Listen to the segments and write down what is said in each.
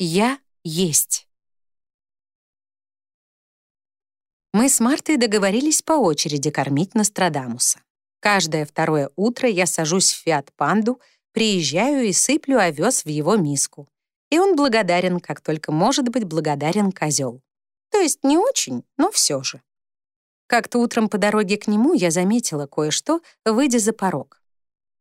Я есть. Мы с Мартой договорились по очереди кормить Нострадамуса. Каждое второе утро я сажусь в Фиат-панду, приезжаю и сыплю овес в его миску. И он благодарен, как только может быть благодарен козел. То есть не очень, но все же. Как-то утром по дороге к нему я заметила кое-что, выйдя за порог.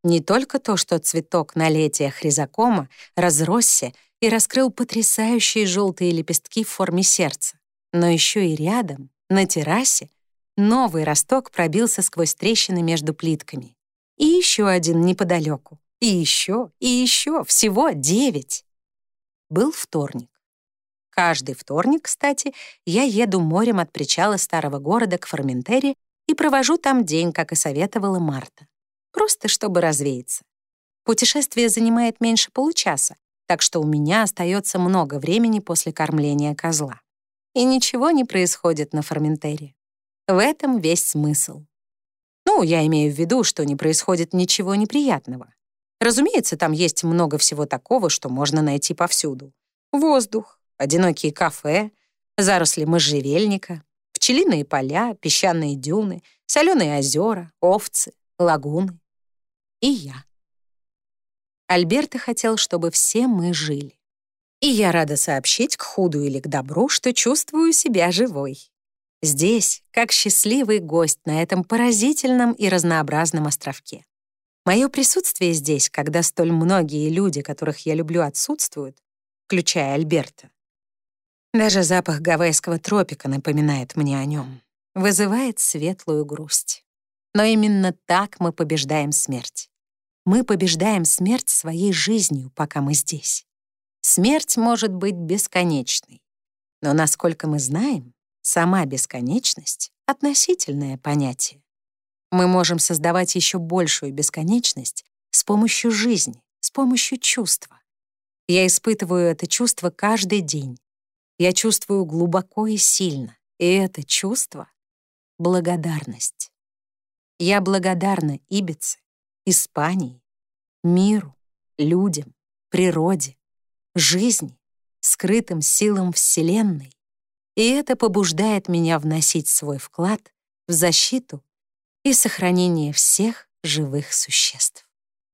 Не только то, что цветок налетия хризокома разросся и раскрыл потрясающие желтые лепестки в форме сердца, но еще и рядом, на террасе, новый росток пробился сквозь трещины между плитками. И еще один неподалеку. И еще, и еще, всего девять. Был вторник. Каждый вторник, кстати, я еду морем от причала старого города к Форментере и провожу там день, как и советовала Марта просто чтобы развеяться. Путешествие занимает меньше получаса, так что у меня остается много времени после кормления козла. И ничего не происходит на Форментере. В этом весь смысл. Ну, я имею в виду, что не происходит ничего неприятного. Разумеется, там есть много всего такого, что можно найти повсюду. Воздух, одинокие кафе, заросли можжевельника, пчелиные поля, песчаные дюны, соленые озера, овцы, лагуны и я. Альберто хотел, чтобы все мы жили. И я рада сообщить, к худу или к добру, что чувствую себя живой. Здесь, как счастливый гость на этом поразительном и разнообразном островке. Мое присутствие здесь, когда столь многие люди, которых я люблю, отсутствуют, включая Альберта. Даже запах гавайского тропика напоминает мне о нем, вызывает светлую грусть. Но именно так мы побеждаем смерть. Мы побеждаем смерть своей жизнью, пока мы здесь. Смерть может быть бесконечной. Но, насколько мы знаем, сама бесконечность — относительное понятие. Мы можем создавать еще большую бесконечность с помощью жизни, с помощью чувства. Я испытываю это чувство каждый день. Я чувствую глубоко и сильно. И это чувство — благодарность. Я благодарна Ибице, Испании, миру, людям, природе, жизни, скрытым силам Вселенной. И это побуждает меня вносить свой вклад в защиту и сохранение всех живых существ.